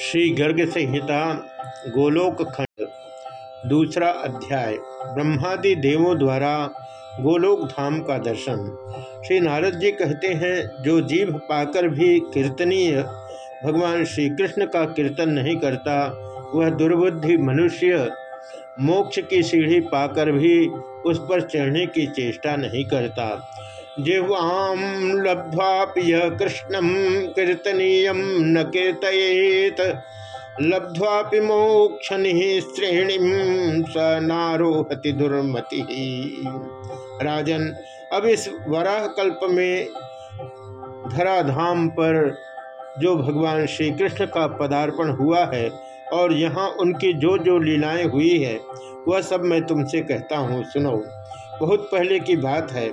श्री गर्ग संहिता गोलोक खंड, दूसरा अध्याय, ब्रह्मादि देवों द्वारा गोलोक धाम का दर्शन। श्री नारद जी कहते हैं, जो जीव पाकर भी कीर्तनीय, भगवान श्री कृष्ण का कीर्तन नहीं करता, वह दुर्बुद्धि मनुष्य, मोक्ष की सीढ़ी पाकर भी उस पर चढ़ने की चेष्टा नहीं करता। जिह्वाम लब्ध्वापि कृष्णम कीर्तनीय न कीर्तयेत। लब्ध्वापि मोक्ष श्रेणी स नारोहति दुर्मति। राजन, अब इस वराह कल्प में धराधाम पर जो भगवान श्री कृष्ण का पदार्पण हुआ है और यहाँ उनकी जो जो लीलाएँ हुई है, वह सब मैं तुमसे कहता हूँ, सुनो। बहुत पहले की बात है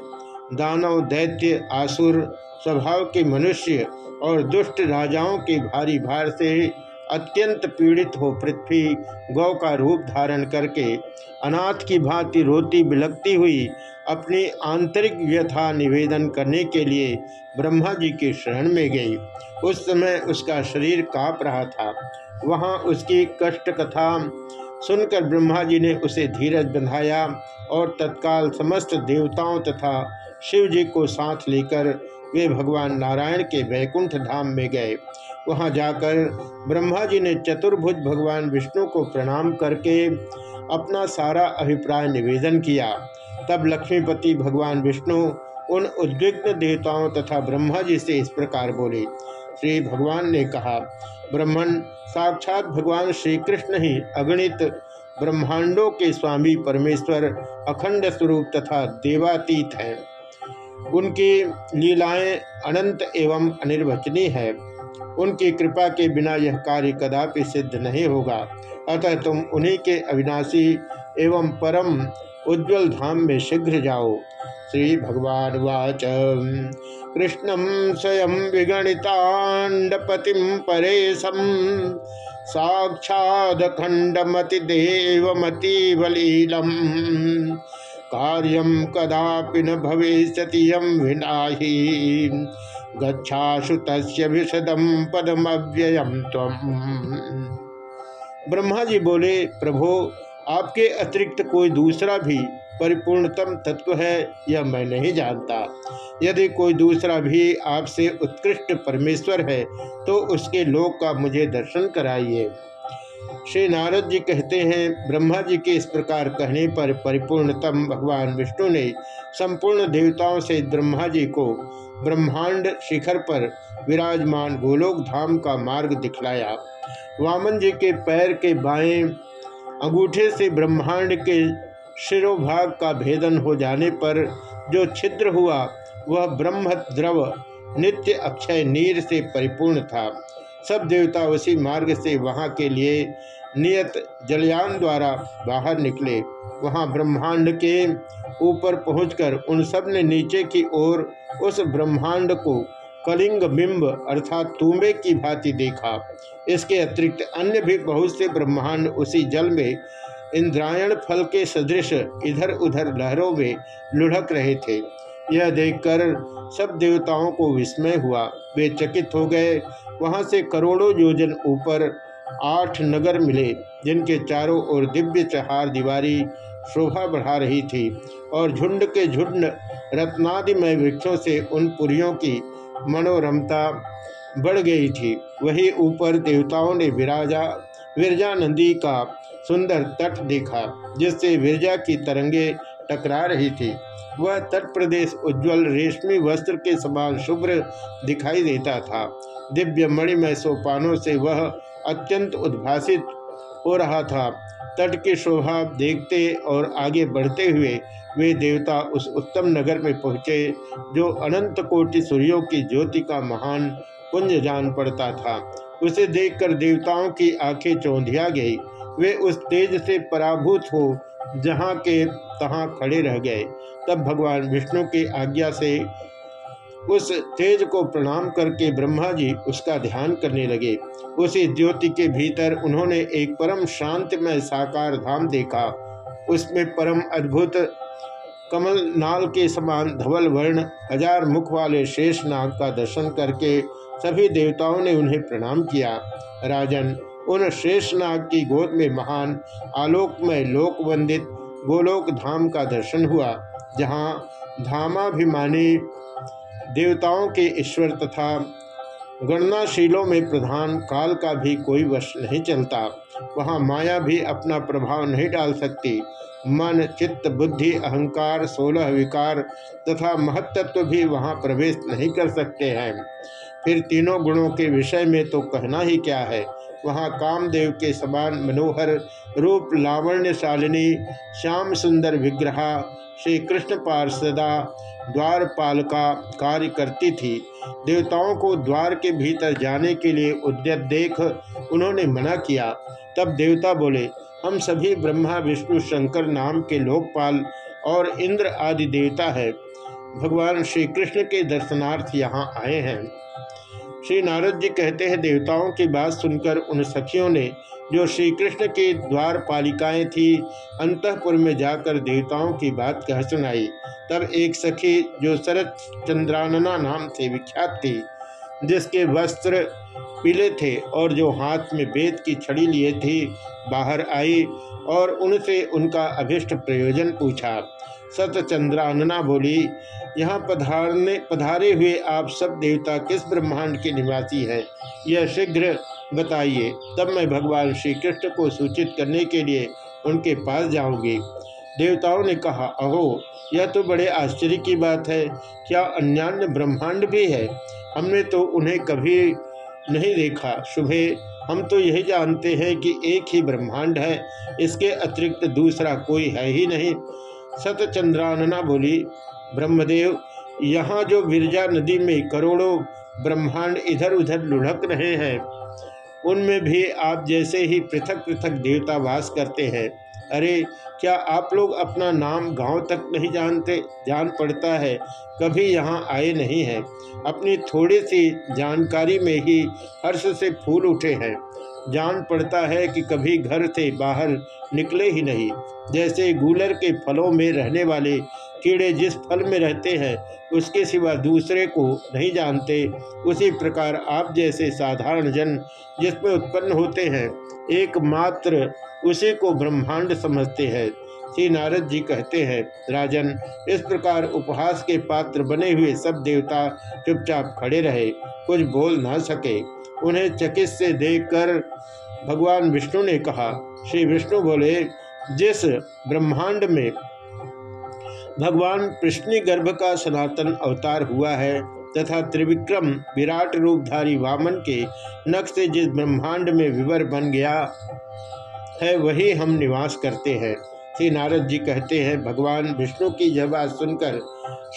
दानव, दैत्य, आसुर स्वभाव के मनुष्य और दुष्ट राजाओं के भारी भार से अत्यंत पीड़ित हो पृथ्वी गौ का रूप धारण करके अनाथ की भांति रोती बिलकती हुई अपनी आंतरिक व्यथा निवेदन करने के लिए ब्रह्मा जी के शरण में गई। उस समय उसका शरीर काँप रहा था। वहाँ उसकी कष्ट कथा सुनकर ब्रह्मा जी ने उसे धीरज बंधाया और तत्काल समस्त देवताओं तथा शिव जी को साथ लेकर वे भगवान नारायण के वैकुंठ धाम में गए। वहाँ जाकर ब्रह्मा जी ने चतुर्भुज भगवान विष्णु को प्रणाम करके अपना सारा अभिप्राय निवेदन किया। तब लक्ष्मीपति भगवान विष्णु उन उद्विग्न देवताओं तथा ब्रह्मा जी से इस प्रकार बोले। श्री भगवान ने कहा ब्रह्मण साक्षात भगवान श्री कृष्ण ही अगणित ब्रह्मांडों के स्वामी परमेश्वर, अखंड स्वरूप तथा देवातीत हैं। उनकी लीलाएँ अनंत एवं अनिर्वचनीय है। उनकी कृपा के बिना यह कार्य कदापि सिद्ध नहीं होगा। अतः तुम उन्हीं के अविनाशी एवं परम उज्ज्वल धाम में शीघ्र जाओ। श्री भगवान वाच। कृष्णम स्वयं विगणितांडपतिम परेशम साक्षादखंडमति देवमति बलीलम कार्यम कदापि न भविष्य गच्छाशु तस्य विशदम पदमव्ययम तम ब्रह्मा जी बोले, प्रभो, आपके अतिरिक्त कोई दूसरा भी परिपूर्णतम तत्व है, यह मैं नहीं जानता। यदि कोई दूसरा भी आपसे उत्कृष्ट परमेश्वर है तो उसके लोक का मुझे दर्शन कराइए। श्री नारद जी कहते हैं, ब्रह्मा जी के इस प्रकार कहने पर परिपूर्णतम भगवान विष्णु ने संपूर्ण देवताओं से ब्रह्मा जी को ब्रह्मांड शिखर पर विराजमान गोलोक धाम का मार्ग दिखलाया। वामन जी के पैर के बाएँ अंगूठे से ब्रह्मांड के शिरोभाग का भेदन हो जाने पर जो छिद्र हुआ, वह ब्रह्म द्रव नित्य अक्षय नीर से परिपूर्ण था। सब देवता उसी मार्ग से वहाँ के लिए नियत जलयान द्वारा बाहर निकले। वहाँ ब्रह्मांड के ऊपर पहुंचकर उन सबने नीचे की ओर उस ब्रह्मांड को कलिंग बिंब अर्थात तुम्बे की भांति देखा। इसके अतिरिक्त अन्य भी बहुत से ब्रह्मांड उसी जल में इंद्रायण फल के सदृश इधर उधर लहरों में लुढ़क रहे थे। यह देखकर सब देवताओं को विस्मय हुआ। वे चकित हो गए। वहाँ से करोड़ों योजन ऊपर आठ नगर मिले, जिनके चारों ओर दिव्य चहार दीवारी शोभा बढ़ा रही थी और झुंड के झुंड रत्नादिमय वृक्षों से उन पुरियों की मनोरमता बढ़ गई थी। वही ऊपर देवताओं ने विराजा विरजा नदी का सुंदर तट देखा, जिससे विरजा की तरंगे टकरा रही थी। वह तट प्रदेश उज्ज्वल रेशमी वस्त्र के समान शुभ्र दिखाई देता था। दिव्य मणिमय सोपानों से वह अत्यंत उद्भासित हो रहा था। तट की शोभा देखते और आगे बढ़ते हुए वे देवता उस उत्तम नगर में पहुँचे, जो अनंत कोटि सूर्यों की ज्योति का महान पुंज जान पड़ता था। उसे देखकर देवताओं की आँखें चौंधिया गई। वे उस तेज से पराभूत हो जहाँ के तहाँ खड़े रह गए। तब भगवान विष्णु की आज्ञा से उस तेज को प्रणाम करके ब्रह्मा जी उसका ध्यान करने लगे। उसी ज्योति के भीतर उन्होंने एक परम शांतिमय साकार धाम देखा। उसमें परम अद्भुत कमल नाल के समान धवल वर्ण, हज़ार मुख वाले शेष नाग का दर्शन करके सभी देवताओं ने उन्हें प्रणाम किया। राजन उन शेषनाग की गोद में महान, आलोकमय लोक वंदित गोलोक धाम का दर्शन हुआ, जहाँ धामाभिमानी देवताओं के ईश्वर तथा गणनाशीलों में प्रधान काल का भी कोई वश नहीं चलता। वहाँ माया भी अपना प्रभाव नहीं डाल सकती। मन, चित्त, बुद्धि, अहंकार, सोलह विकार तथा महत्त्व भी वहाँ प्रवेश नहीं कर सकते हैं। फिर तीनों गुणों के विषय में तो कहना ही क्या है? वहाँ कामदेव के समान मनोहर रूप लावण्यशालिनी श्याम सुंदर विग्रह श्री कृष्ण पार्षदा द्वारपालका कार्य करती थी। देवताओं को द्वार के भीतर जाने के लिए उद्यत देख उन्होंने मना किया। तब देवता बोले, हम सभी ब्रह्मा, विष्णु, शंकर नाम के लोकपाल और इंद्र आदि देवता है। भगवान श्री कृष्ण के दर्शनार्थ यहाँ आए हैं। श्री नारद जी कहते हैं, देवताओं की बात सुनकर उन सखियों ने, जो श्री कृष्ण के द्वार पालिकाएँ थी, अंतपुर में जाकर देवताओं की बात कह सुनाई। तब एक सखी, जो शरत चंद्रानना नाम से विख्यात थी, जिसके वस्त्र पीले थे और जो हाथ में बेत की छड़ी लिए थी, बाहर आई और उनसे उनका अभिष्ट प्रयोजन पूछा। सतचंद्रानना बोली, यहाँ पधारने पधारे हुए आप सब देवता किस ब्रह्मांड के निवासी हैं? यह शीघ्र बताइए। तब मैं भगवान श्री कृष्ण को सूचित करने के लिए उनके पास जाऊँगी। देवताओं ने कहा, अहो, यह तो बड़े आश्चर्य की बात है। क्या अन्यान्य ब्रह्मांड भी है? हमने तो उन्हें कभी नहीं देखा। सुबह हम तो यही जानते हैं कि एक ही ब्रह्मांड है। इसके अतिरिक्त दूसरा कोई है ही नहीं। सतचंद्रानना बोली, ब्रह्मदेव, यहाँ जो विरजा नदी में करोड़ों ब्रह्मांड इधर उधर लुढ़क रहे हैं, उनमें भी आप जैसे ही पृथक पृथक देवता वास करते हैं। अरे, क्या आप लोग अपना नाम गाँव तक नहीं जानते? जान पड़ता है, कभी यहाँ आए नहीं हैं। अपनी थोड़ी सी जानकारी में ही हर्ष से फूल उठे हैं। जान पड़ता है कि कभी घर से बाहर निकले ही नहीं। जैसे गूलर के फलों में रहने वाले कीड़े जिस फल में रहते हैं, उसके सिवा दूसरे को नहीं जानते। उसी प्रकार आप जैसे साधारण जन जिसमें उत्पन्न होते हैं, एकमात्र उसी को ब्रह्मांड समझते हैं। श्री नारद जी कहते हैं, राजन, इस प्रकार उपहास के पात्र बने हुए सब देवता चुपचाप खड़े रहे, कुछ बोल ना सके। उन्हें चकित से देखकर भगवान विष्णु ने कहा, श्री विष्णु बोले, जिस ब्रह्मांड में भगवान कृष्ण गर्भ का सनातन अवतार हुआ है, तथा त्रिविक्रम विराट रूपधारी वामन के नख से जिस ब्रह्मांड में विवर बन गया है, वही हम निवास करते हैं। श्री नारद जी कहते हैं, भगवान विष्णु की यह बात सुनकर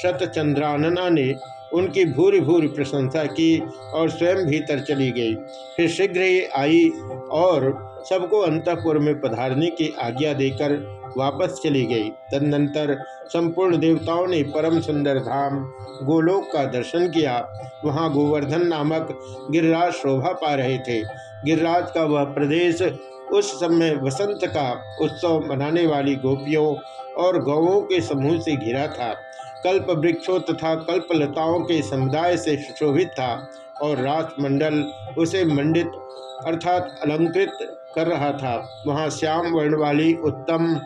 शतचंद्रानना ने उनकी भूरी भूरी प्रशंसा की और स्वयं भीतर चली गई। फिर शीघ्र ही आई और सबको अंतपुर में पधारने की आज्ञा देकर वापस चली गई। तदनंतर संपूर्ण देवताओं ने परम सुंदर धाम गोलोक का दर्शन किया। वहाँ गोवर्धन नामक गिरिराज शोभा पा रहे थे। गिरिराज का वह प्रदेश उस समय वसंत का उत्सव मनाने वाली गोपियों और गौों के समूह से घिरा था। कल्प वृक्षों तथा कल्पलताओं के समुदाय से सुशोभित था और राजमंडल उसे मंडित अर्थात अलंकृत कर रहा था। वहाँ श्याम वर्ण वाली उत्तम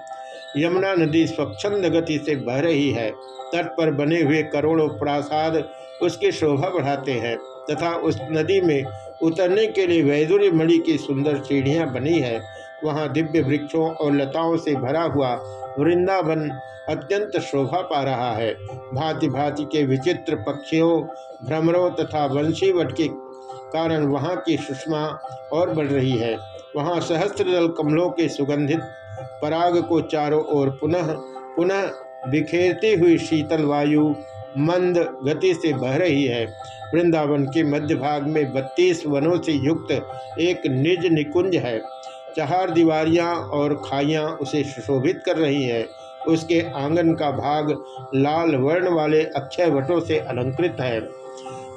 यमुना नदी स्वच्छंद गति से बह रही है। तट पर बने हुए करोड़ों प्रासाद उसकी शोभा बढ़ाते हैं तथा उस नदी में उतरने के लिए वैदुर्य मणि की सुंदर सीढ़ियाँ बनी है। वहाँ दिव्य वृक्षों और लताओं से भरा हुआ वृंदावन अत्यंत शोभा पा रहा है। भांति भांति के विचित्र पक्षियों, भ्रमरों तथा वंशीवट के कारण वहाँ की सुषमा और बढ़ रही है। वहाँ सहस्त्र कमलों के सुगंधित पराग को चारों ओर पुनः पुनः बिखेरती हुई शीतल वायु मंद गति से बह रही है। वृंदावन के मध्य भाग में बत्तीस वनों से युक्त एक निज निकुंज है। चार दीवारियाँ और खाइयाँ उसे सुशोभित कर रही हैं। उसके आँगन का भाग लाल वर्ण वाले अक्षय वटों से अलंकृत है।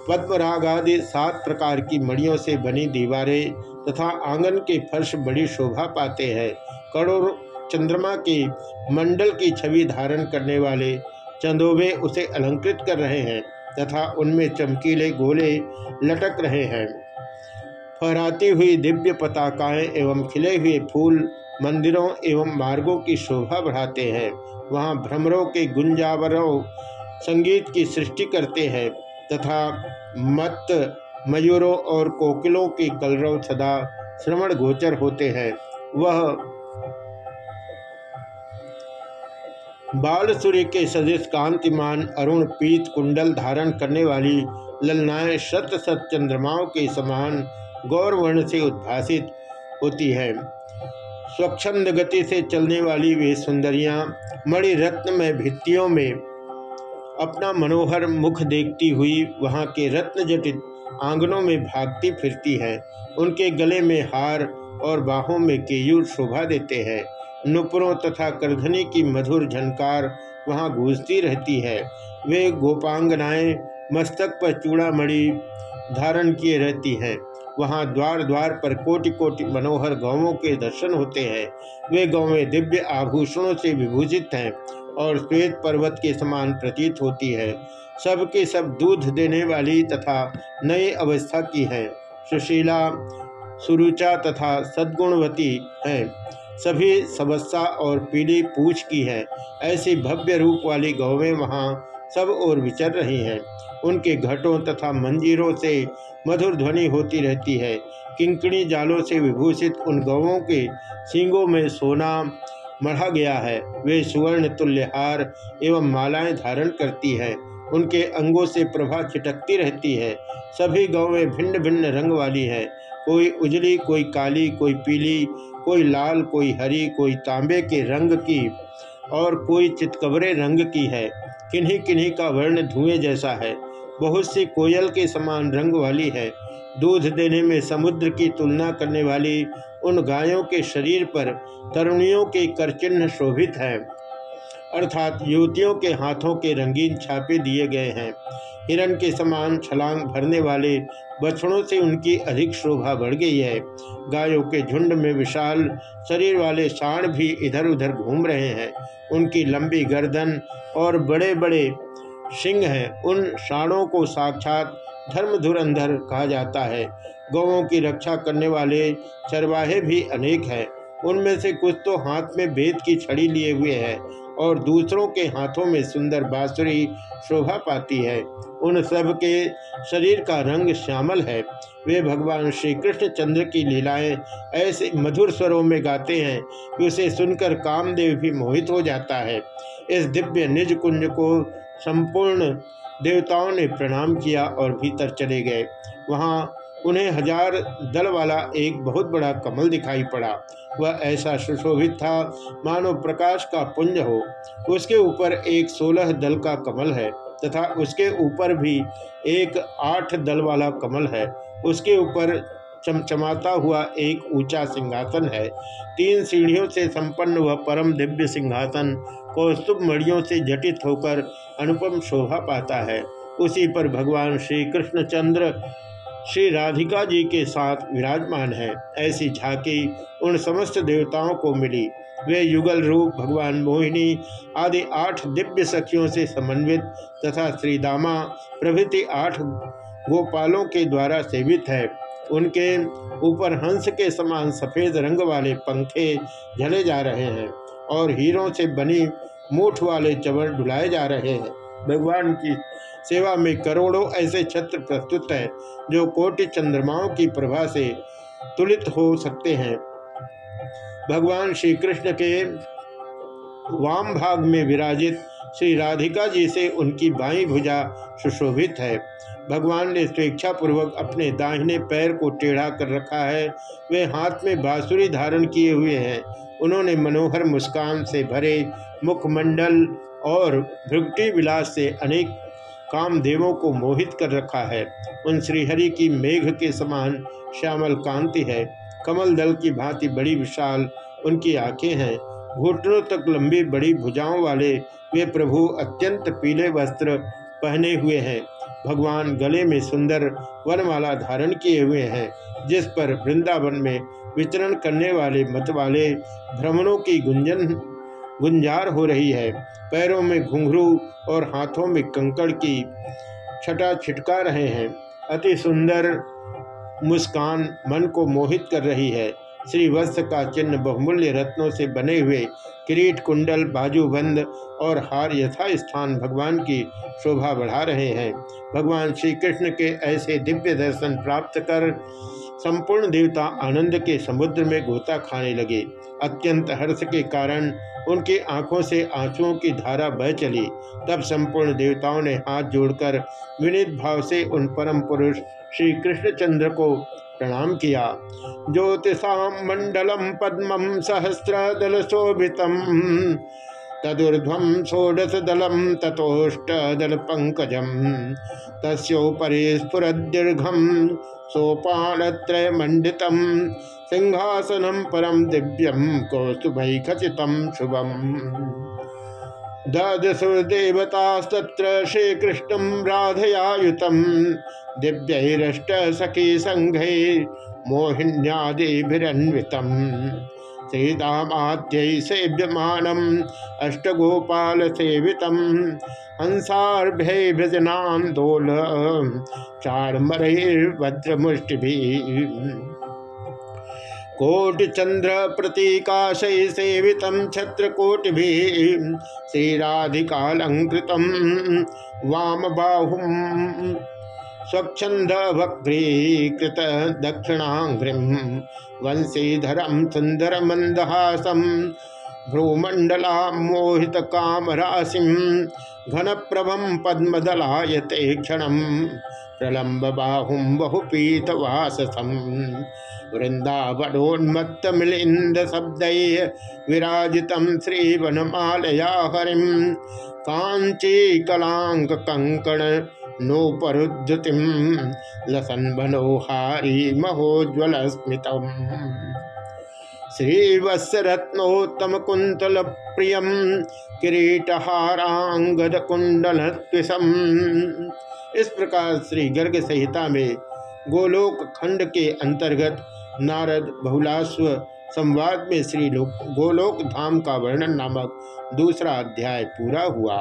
पद्मराग आदि सात प्रकार की मड़ियों से बनी दीवारें तथा आँगन के फर्श बड़ी शोभा पाते हैं। करोड़ चंद्रमा के मंडल की छवि धारण करने वाले चंदोबे उसे अलंकृत कर रहे हैं तथा उनमें चमकीले गोले लटक रहे हैं। फहराती हुई दिव्य पताकाएँ एवं खिले हुए फूल मंदिरों एवं मार्गों की शोभा बढ़ाते हैं। वहाँ भ्रमरों के गुंजावरों संगीत की सृष्टि करते हैं तथा मत मयूरों और कोकिलों के कलरव सदा श्रवण गोचर होते हैं। वह बाल सूर्य के सदृश कांतिमान अरुण पीत कुंडल धारण करने वाली ललनाएँ शत शत चंद्रमाओं के समान गौरवर्ण से उद्भासित होती है। स्वच्छंद गति से चलने वाली वे सुंदरियाँ, मणि रत्न में भित्तियों में अपना मनोहर मुख देखती हुई वहाँ के रत्न जटित आंगनों में भागती फिरती हैं। उनके गले में हार और बाहों में केयूर शोभा देते हैं। नुपुरों तथा करधनी की मधुर झनकार वहाँ गूंजती रहती है। वे गोपांगनाएँ मस्तक पर चूड़ामणि धारण किए रहती हैं। वहाँ द्वार द्वार पर कोटि कोटि मनोहर गौवों के दर्शन होते हैं। वे गौवें दिव्य आभूषणों से विभूषित हैं और श्वेत पर्वत के समान प्रतीत होती है। सबके सब दूध देने वाली तथा नई अवस्था की हैं। सुशीला, सुरुचा तथा सद्गुणवती हैं। सभी सबस्सा और पीली पूछ की है। ऐसी भव्य रूप वाली गौवें वहाँ सब और विचर रही हैं। उनके घटों तथा मंजीरों से मधुर ध्वनि होती रहती है। किंकणी जालों से विभूषित उन गौवों के सींगों में सोना मढ़ा गया है। वे सुवर्ण तुल्यहार एवं मालाएँ धारण करती हैं। उनके अंगों से प्रभा छिटकती रहती है। सभी गौवें भिन्न भिन्न रंग वाली हैं। कोई उजली, कोई काली, कोई पीली, कोई लाल, कोई हरी, कोई तांबे के रंग की और कोई चितकबरे रंग की है। किन्हीं किन्हीं का वर्ण धुएँ जैसा है। बहुत सी कोयल के समान रंग वाली है। दूध देने में समुद्र की तुलना करने वाली उन गायों के शरीर पर तरुणियों के करचिन्ह शोभित हैं। अर्थात युवतियों के हाथों के रंगीन छापे दिए गए हैं। हिरण के समान छलांग भरने वाले बछड़ों से उनकी अधिक शोभा बढ़ गई है। गायों के झुंड में विशाल शरीर वाले साण भी इधर उधर घूम रहे हैं। उनकी लंबी गर्दन और बड़े बड़े सिंह हैं। उन साणों को साक्षात धर्म धुरंधर कहा जाता है। गौों की रक्षा करने वाले चरवाहे भी अनेक हैं। उनमें से कुछ तो हाथ में बेद की छड़ी लिए हुए हैं। और दूसरों के हाथों में सुंदर बांसुरी शोभा पाती है। उन सब के शरीर का रंग श्यामल है। वे भगवान श्री कृष्ण चंद्र की लीलाएँ ऐसे मधुर स्वरों में गाते हैं कि उसे सुनकर कामदेव भी मोहित हो जाता है। इस दिव्य निज कुंज को संपूर्ण देवताओं ने प्रणाम किया और भीतर चले गए। वहाँ उन्हें हज़ार दल वाला एक बहुत बड़ा कमल दिखाई पड़ा। वह ऐसा सुशोभित था, मानो प्रकाश का पुंज हो। उसके ऊपर एक सोलह दल का कमल है तथा उसके ऊपर भी एक आठ दल वाला कमल है। उसके ऊपर चमचमाता हुआ एक ऊँचा सिंहासन है। तीन सीढ़ियों से संपन्न वह परम दिव्य सिंहासन कौस्तुभ मड़ियों से जटित होकर अनुपम शोभा पाता है। उसी पर भगवान श्री कृष्णचंद्र श्री राधिका जी के साथ विराजमान है। ऐसी झांकी उन समस्त देवताओं को मिली। वे युगल रूप, भगवान मोहिनी आदि आठ दिव्य सखियों से समन्वित तथा श्रीदामा प्रभृति आठ गोपालों के द्वारा सेवित है। उनके ऊपर हंस के समान सफ़ेद रंग वाले पंखे झले जा रहे हैं और हीरों से बनी मूठ वाले चवर डुलाए जा रहे हैं। भगवान की सेवा में करोड़ों ऐसे छत्र प्रस्तुत हैं जो कोटि चंद्रमाओं की प्रभा से तुलित हो सकते हैं। भगवान श्री कृष्ण के वाम भाग में विराजित श्री राधिका जी से उनकी बाई भुजा सुशोभित है। भगवान ने स्वेच्छापूर्वक अपने दाहिने पैर को टेढ़ा कर रखा है। वे हाथ में बांसुरी धारण किए हुए हैं। उन्होंने मनोहर मुस्कान से भरे मुखमंडल और भृगटी विलास से अनेक कामदेवों को मोहित कर रखा है। उन श्रीहरि की मेघ के समान श्यामल कांति है। कमल दल की भांति बड़ी विशाल उनकी आँखें हैं। घुटनों तक लंबी बड़ी भुजाओं वाले वे प्रभु अत्यंत पीले वस्त्र पहने हुए हैं। भगवान गले में सुंदर वनमाला धारण किए हुए हैं, जिस पर वृंदावन में विचरण करने वाले मत वाले भ्रमणों की गुंजन गुंजार हो रही है। पैरों में घुंघरू और हाथों में कंकड़ की छटा छिटका रहे हैं। अति सुंदर मुस्कान मन को मोहित कर रही है। श्री वत्स का चिन्ह बहुमूल्य रत्नों से बने हुए किरीट कुंडल, बाजूबंद और हार यथा स्थान भगवान की शोभा बढ़ा रहे हैं। भगवान श्री कृष्ण के ऐसे दिव्य दर्शन प्राप्त कर संपूर्ण देवता आनंद के समुद्र में गोता खाने लगे। अत्यंत हर्ष के कारण उनकी आँखों से आंसुओं की धारा बह चली। तब संपूर्ण देवताओं ने हाथ जोड़कर विनित भाव से उन परम पुरुष श्री कृष्णचंद्र को प्रणाम किया। ज्योतिषा मंडलम पद्म सहस्र दल शोभित तदुर्ध्वम षोडश दलम तथोष्ट दल पंकजम तस्ोपरि स्फुरदीर्घम सोपानत्रय मंडित सिंहासनम परम दिव्यम कौस्तुभै खचित शुभम। ददसुर्देवतास्तत्र श्रीकृष्णं राधयायुत दिव्यैरष्ट सखी संघै मोहिन्यादिभिरन्वितम् श्रीदामाद्यै सेव्यमानम् अष्टगोपालसेवितं हंसार्भ्यैर्भजनान्दोल चार्मरैर्भद्रमुष्टिभिः कोटिचंद्र प्रतीकाशय सेवित छत्रकोटि श्रीराधिकालंकृत वाम बाहु स्वच्छंद वक्रीकृत दक्षिणाघ्रिम वंशीधरम सुंदर मंदहासम भ्रूमंडला मोहित काम राशि घन प्रभम पद्मदलायते क्षण प्रलम्ब बाहुम बहुपीत वाससम वृंदावनोन्मत्त मिलिंद शब्द विराजित श्रीवनमालया हरिम कांची कलांक कंकण नोपरुद्धतिम लसन मनोहारी महोज्वल स्मित श्रीवत्सरत्नोत्तम कुंतल प्रिय किरीटहारांगद कुंडल इस प्रकार श्री गर्ग संहिता में गोलोक खंड के अंतर्गत नारद बहुलास्व संवाद में श्री गोलोक धाम का वर्णन नामक दूसरा अध्याय पूरा हुआ।